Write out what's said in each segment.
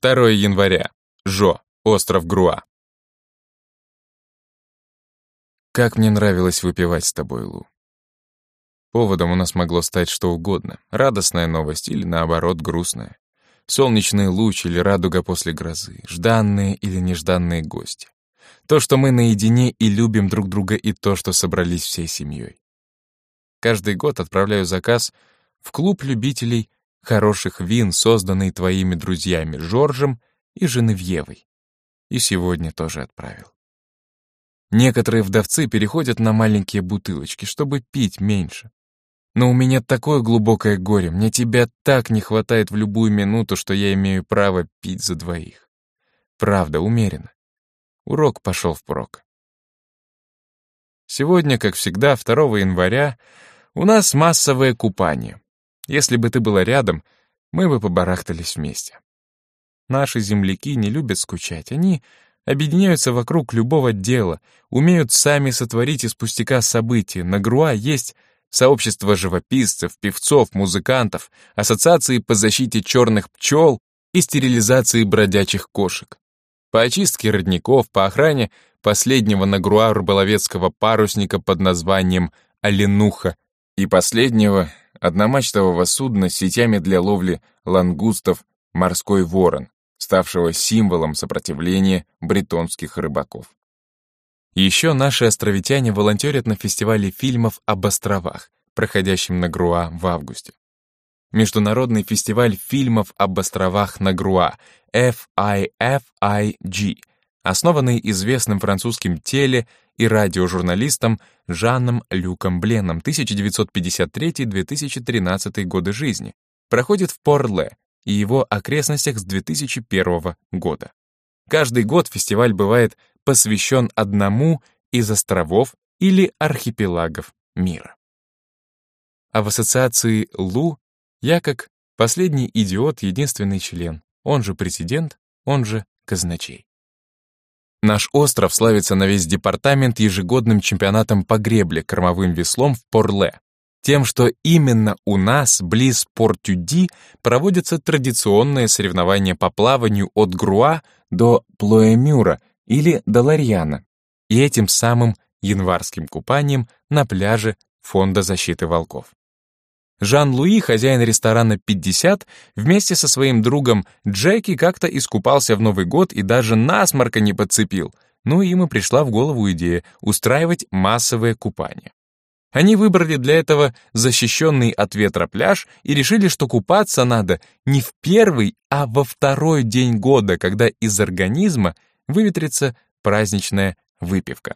2 января. Жо, остров Груа. Как мне нравилось выпивать с тобой, Лу. Поводом у нас могло стать что угодно. Радостная новость или, наоборот, грустная. Солнечный луч или радуга после грозы. Жданные или нежданные гости. То, что мы наедине и любим друг друга, и то, что собрались всей семьей. Каждый год отправляю заказ в клуб любителей хороших вин, созданный твоими друзьями Жоржем и Женевьевой. И сегодня тоже отправил. Некоторые вдовцы переходят на маленькие бутылочки, чтобы пить меньше. Но у меня такое глубокое горе, мне тебя так не хватает в любую минуту, что я имею право пить за двоих. Правда, умеренно. Урок пошел впрок. Сегодня, как всегда, 2 января, у нас массовое купание. Если бы ты была рядом, мы бы побарахтались вместе. Наши земляки не любят скучать, они объединяются вокруг любого дела, умеют сами сотворить из пустяка события. На Груа есть сообщество живописцев, певцов, музыкантов, ассоциации по защите черных пчел и стерилизации бродячих кошек. По очистке родников, по охране последнего на Груа рыболовецкого парусника под названием «Оленуха» и последнего одномачтового судна с сетями для ловли лангустов «Морской ворон», ставшего символом сопротивления бретонских рыбаков. Еще наши островитяне волонтерят на фестивале фильмов об островах, проходящем на Груа в августе. Международный фестиваль фильмов об островах на Груа, FIFIG, основанный известным французским теле- и радиожурналистом Жаном Люком Бленом 1953-2013 годы жизни, проходит в Порле и его окрестностях с 2001 года. Каждый год фестиваль бывает посвящен одному из островов или архипелагов мира. А в ассоциации Лу я как последний идиот, единственный член, он же президент, он же казначей. Наш остров славится на весь департамент ежегодным чемпионатом по гребле кормовым веслом в Порле. Тем, что именно у нас, близ Портюди, проводятся традиционные соревнования по плаванию от Груа до Плоэмюра или до Ларьяна, и этим самым январским купанием на пляже Фонда защиты волков. Жан-Луи, хозяин ресторана «50», вместе со своим другом Джеки как-то искупался в Новый год и даже насморка не подцепил. Ну и ему пришла в голову идея устраивать массовое купание. Они выбрали для этого защищенный от ветра пляж и решили, что купаться надо не в первый, а во второй день года, когда из организма выветрится праздничная выпивка.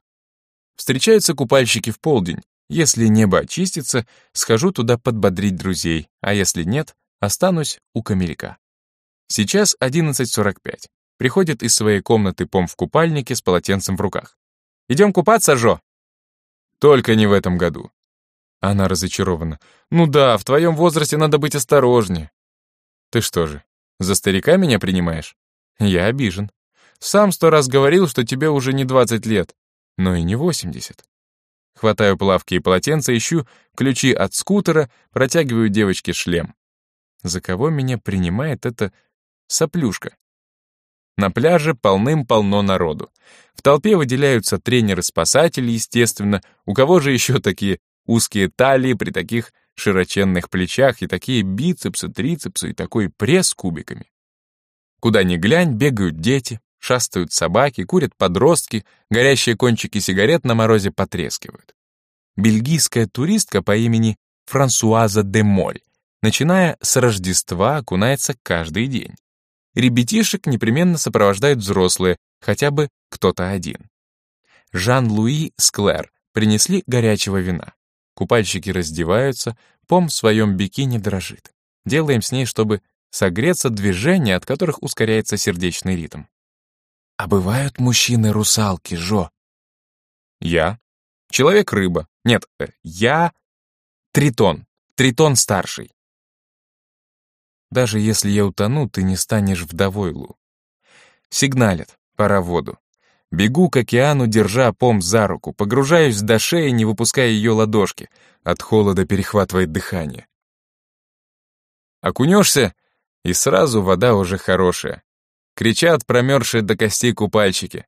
Встречаются купальщики в полдень, если небо очистится, схожу туда подбодрить друзей, а если нет, останусь у камелька. Сейчас 11.45. Приходит из своей комнаты пом в купальнике с полотенцем в руках. «Идем купаться, Жо?» «Только не в этом году». Она разочарована. «Ну да, в твоем возрасте надо быть осторожнее». «Ты что же, за старика меня принимаешь?» «Я обижен. Сам сто раз говорил, что тебе уже не 20 лет, но и не 80. Хватаю плавки и полотенца, ищу ключи от скутера, протягиваю девочке шлем. За кого меня принимает эта соплюшка? На пляже полным-полно народу. В толпе выделяются тренеры-спасатели, естественно. У кого же еще такие узкие талии при таких широченных плечах и такие бицепсы, трицепсы и такой пресс кубиками? Куда ни глянь, бегают дети, Шастают собаки, курят подростки, горящие кончики сигарет на морозе потрескивают. Бельгийская туристка по имени Франсуаза де Моль, начиная с Рождества, окунается каждый день. Ребятишек непременно сопровождают взрослые, хотя бы кто-то один. Жан-Луи Склер принесли горячего вина. Купальщики раздеваются, пом в своем бикини дрожит. Делаем с ней, чтобы согреться движения, от которых ускоряется сердечный ритм. А бывают мужчины-русалки, Жо? Я. Человек-рыба. Нет, э, я Тритон. Тритон старший. Даже если я утону, ты не станешь вдовой, Лу. Сигналят. Пора в воду. Бегу к океану, держа пом за руку, погружаюсь до шеи, не выпуская ее ладошки. От холода перехватывает дыхание. Окунешься, и сразу вода уже хорошая. Кричат промерзшие до костей купальщики.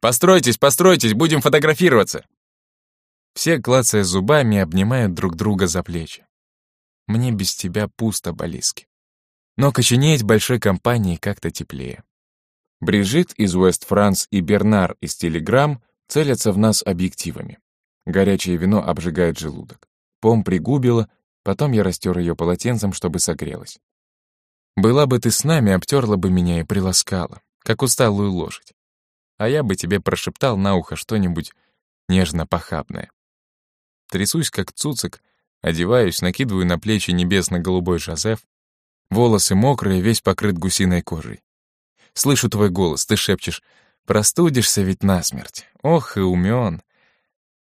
«Постройтесь, постройтесь, будем фотографироваться!» Все, клацая зубами, обнимают друг друга за плечи. Мне без тебя пусто, Балиски. Но коченеть большой компании как-то теплее. Брижит из Уэст-Франс и Бернар из Телеграм целятся в нас объективами. Горячее вино обжигает желудок. Пом пригубила, потом я растер ее полотенцем, чтобы согрелась. Была бы ты с нами, обтерла бы меня и приласкала, как усталую лошадь. А я бы тебе прошептал на ухо что-нибудь нежно-похабное. Трясусь, как цуцик, одеваюсь, накидываю на плечи небесно-голубой Жозеф. Волосы мокрые, весь покрыт гусиной кожей. Слышу твой голос, ты шепчешь, простудишься ведь насмерть. Ох и умен.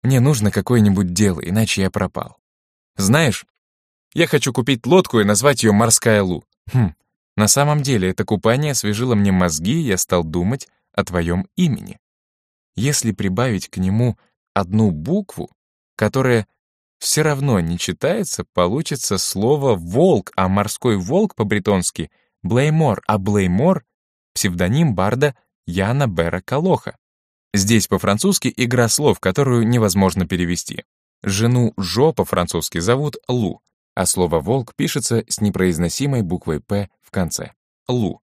Мне нужно какое-нибудь дело, иначе я пропал. Знаешь, я хочу купить лодку и назвать ее «Морская Лу». Хм, на самом деле это купание освежило мне мозги, и я стал думать о твоем имени. Если прибавить к нему одну букву, которая все равно не читается, получится слово «волк», а морской волк по-бретонски — Блеймор, а Блеймор — псевдоним барда Яна Бера Калоха. Здесь по-французски игра слов, которую невозможно перевести. Жену Жо по-французски зовут Лу, а слово «волк» пишется с непроизносимой буквой «п» в конце. Лу.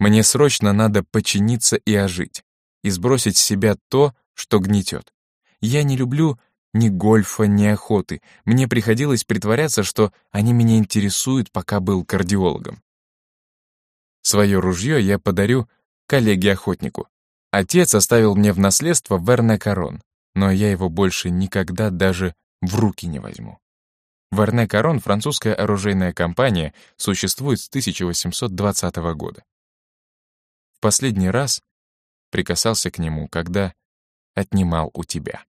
Мне срочно надо починиться и ожить, и сбросить с себя то, что гнетет. Я не люблю ни гольфа, ни охоты. Мне приходилось притворяться, что они меня интересуют, пока был кардиологом. Свое ружье я подарю коллеге-охотнику. Отец оставил мне в наследство Верне Корон, но я его больше никогда даже в руки не возьму. Верне Корон, французская оружейная компания, существует с 1820 года. В последний раз прикасался к нему, когда отнимал у тебя.